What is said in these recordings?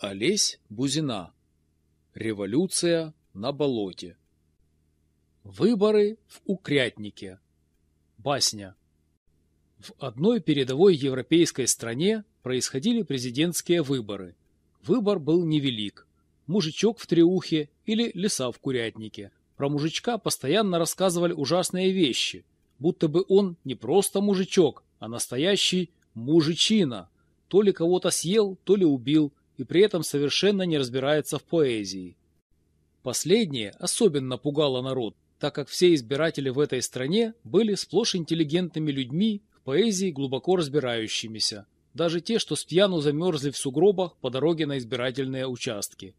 Олесь Бузина. Революция на болоте. Выборы в Укрятнике. Басня. В одной передовой европейской стране происходили президентские выборы. Выбор был невелик. Мужичок в треухе или лиса в курятнике. Про мужичка постоянно рассказывали ужасные вещи, будто бы он не просто мужичок, а настоящий мужичина. То ли кого-то съел, то ли убил, и при этом совершенно не разбирается в поэзии. Последнее особенно пугало народ, так как все избиратели в этой стране были сплошь интеллигентными людьми, в поэзии глубоко разбирающимися, даже те, что с пьяну замерзли в сугробах по дороге на избирательные участки.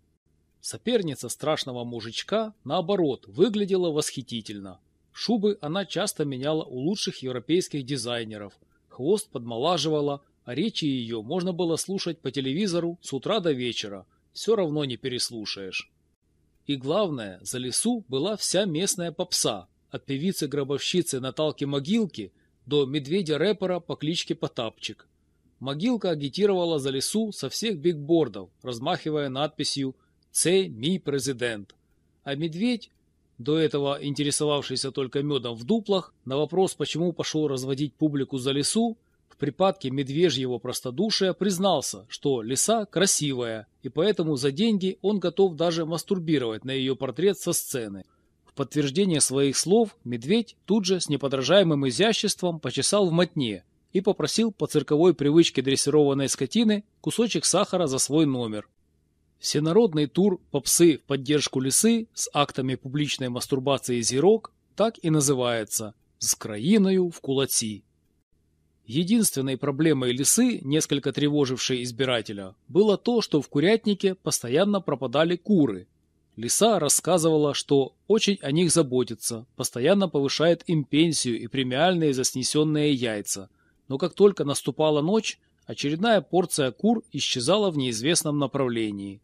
Соперница страшного мужичка, наоборот, выглядела восхитительно. Шубы она часто меняла у лучших европейских дизайнеров, хвост подмолаживала, речи ее можно было слушать по телевизору с утра до вечера, все равно не переслушаешь. И главное, за лесу была вся местная попса, от певицы-гробовщицы Наталки Могилки до медведя-рэпера по кличке Потапчик. Могилка агитировала за лесу со всех бигбордов, размахивая надписью «Це мій президент». А медведь, до этого интересовавшийся только медом в дуплах, на вопрос, почему пошел разводить публику за лесу, припадке медвежьего простодушия признался, что лиса красивая, и поэтому за деньги он готов даже мастурбировать на ее портрет со сцены. В подтверждение своих слов медведь тут же с неподражаемым изяществом почесал в мотне и попросил по цирковой привычке дрессированной скотины кусочек сахара за свой номер. Всенародный тур попсы в поддержку лисы с актами публичной мастурбации зирок так и называется «С краиною в кулаці». Единственной проблемой лисы, несколько тревожившей избирателя, было то, что в курятнике постоянно пропадали куры. Лиса рассказывала, что очень о них заботится, постоянно повышает им пенсию и премиальные за снесенные яйца. Но как только наступала ночь, очередная порция кур исчезала в неизвестном направлении.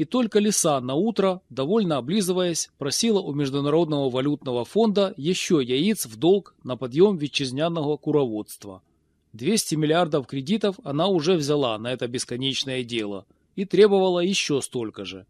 И только лиса на утро, довольно облизываясь, просила у Международного валютного фонда еще яиц в долг на подъем ветчизняного куроводства. 200 миллиардов кредитов она уже взяла на это бесконечное дело и требовала еще столько же.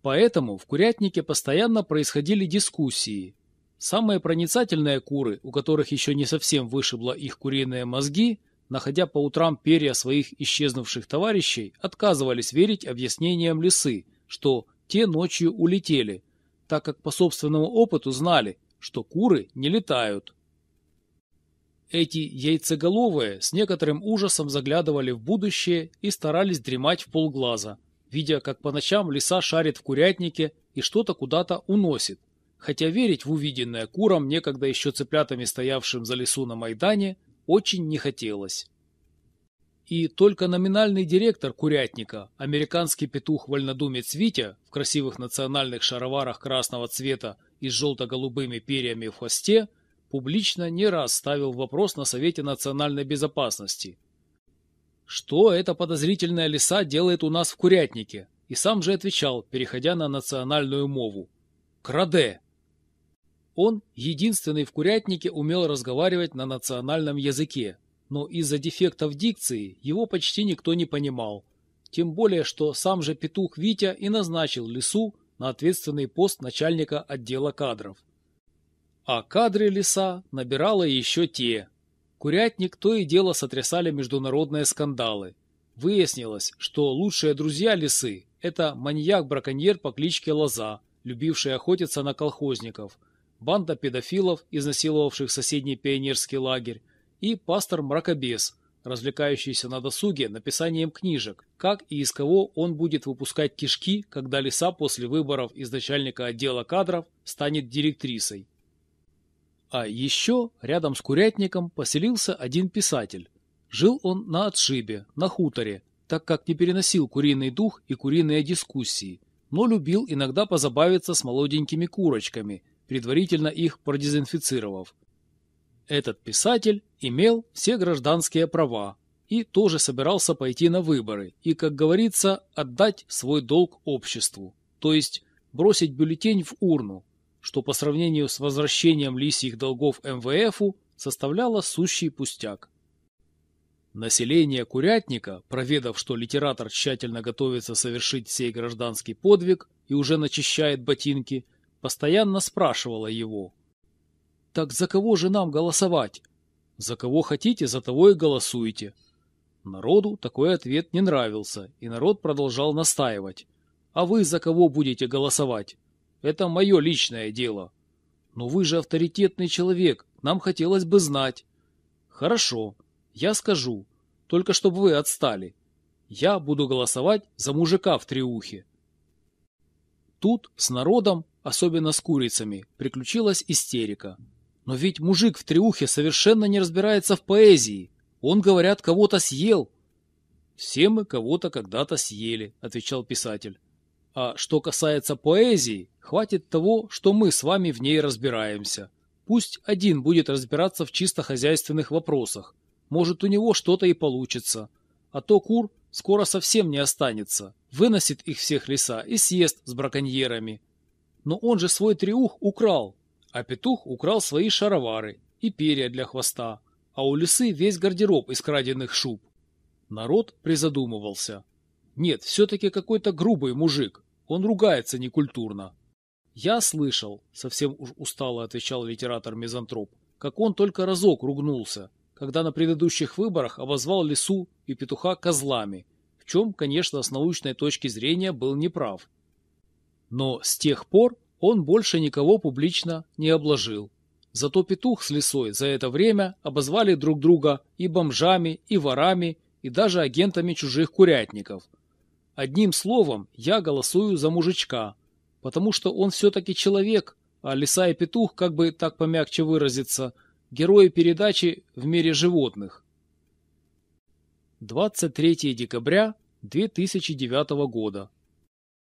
Поэтому в курятнике постоянно происходили дискуссии. Самые проницательные куры, у которых еще не совсем вышибло их куриные мозги, находя по утрам перья своих исчезнувших товарищей, отказывались верить объяснениям лисы, что те ночью улетели, так как по собственному опыту знали, что куры не летают. Эти яйцеголовые с некоторым ужасом заглядывали в будущее и старались дремать в полглаза, видя, как по ночам лиса шарит в курятнике и что-то куда-то уносит, хотя верить в увиденное курам, некогда еще цыплятами стоявшим за лесу на Майдане, очень не хотелось. И только номинальный директор курятника, американский петух-вольнодумец Витя в красивых национальных шароварах красного цвета и с желто-голубыми перьями в хвосте, публично не раз ставил вопрос на Совете национальной безопасности. Что эта подозрительная лиса делает у нас в курятнике? И сам же отвечал, переходя на национальную мову. Краде! Он, единственный в курятнике, умел разговаривать на национальном языке, но из-за дефектов дикции его почти никто не понимал. Тем более, что сам же петух Витя и назначил Лису на ответственный пост начальника отдела кадров. А кадры Лиса набирала еще те. Курятник то и дело сотрясали международные скандалы. Выяснилось, что лучшие друзья Лисы – это маньяк-браконьер по кличке Лоза, любивший охотиться на колхозников – банда педофилов, изнасиловавших соседний пионерский лагерь, и пастор-мракобес, развлекающийся на досуге написанием книжек, как и из кого он будет выпускать кишки, когда лиса после выборов из начальника отдела кадров станет директрисой. А еще рядом с курятником поселился один писатель. Жил он на отшибе, на хуторе, так как не переносил куриный дух и куриные дискуссии, но любил иногда позабавиться с молоденькими курочками – предварительно их продезинфицировав. Этот писатель имел все гражданские права и тоже собирался пойти на выборы и, как говорится, отдать свой долг обществу, то есть бросить бюллетень в урну, что по сравнению с возвращением лисьих долгов МВФу составляло сущий пустяк. Население Курятника, проведав, что литератор тщательно готовится совершить сей гражданский подвиг и уже начищает ботинки, постоянно спрашивало его. «Так за кого же нам голосовать?» «За кого хотите, за того и голосуйте». Народу такой ответ не нравился, и народ продолжал настаивать. «А вы за кого будете голосовать? Это мое личное дело». «Но вы же авторитетный человек, нам хотелось бы знать». «Хорошо, я скажу, только чтобы вы отстали. Я буду голосовать за мужика в триухе. Тут с народом, особенно с курицами, приключилась истерика. Но ведь мужик в триухе совершенно не разбирается в поэзии. Он, говорят, кого-то съел. Все мы кого-то когда-то съели, отвечал писатель. А что касается поэзии, хватит того, что мы с вами в ней разбираемся. Пусть один будет разбираться в чисто хозяйственных вопросах, может, у него что-то и получится. А то кур скоро совсем не останется. Выносит их всех леса и съест с браконьерами. Но он же свой триух украл. А петух украл свои шаровары и перья для хвоста. А у лисы весь гардероб из краденных шуб. Народ призадумывался. Нет, все-таки какой-то грубый мужик. Он ругается некультурно. Я слышал, совсем уж устало отвечал литератор-мизантроп, как он только разок ругнулся, когда на предыдущих выборах обозвал лису и петуха козлами, в чем, конечно, с научной точки зрения был неправ. Но с тех пор он больше никого публично не обложил. Зато петух с лисой за это время обозвали друг друга и бомжами, и ворами, и даже агентами чужих курятников. Одним словом, я голосую за мужичка, потому что он все-таки человек, а лиса и петух, как бы так помягче выразиться, Герои передачи в мире животных. 23 декабря 2009 года.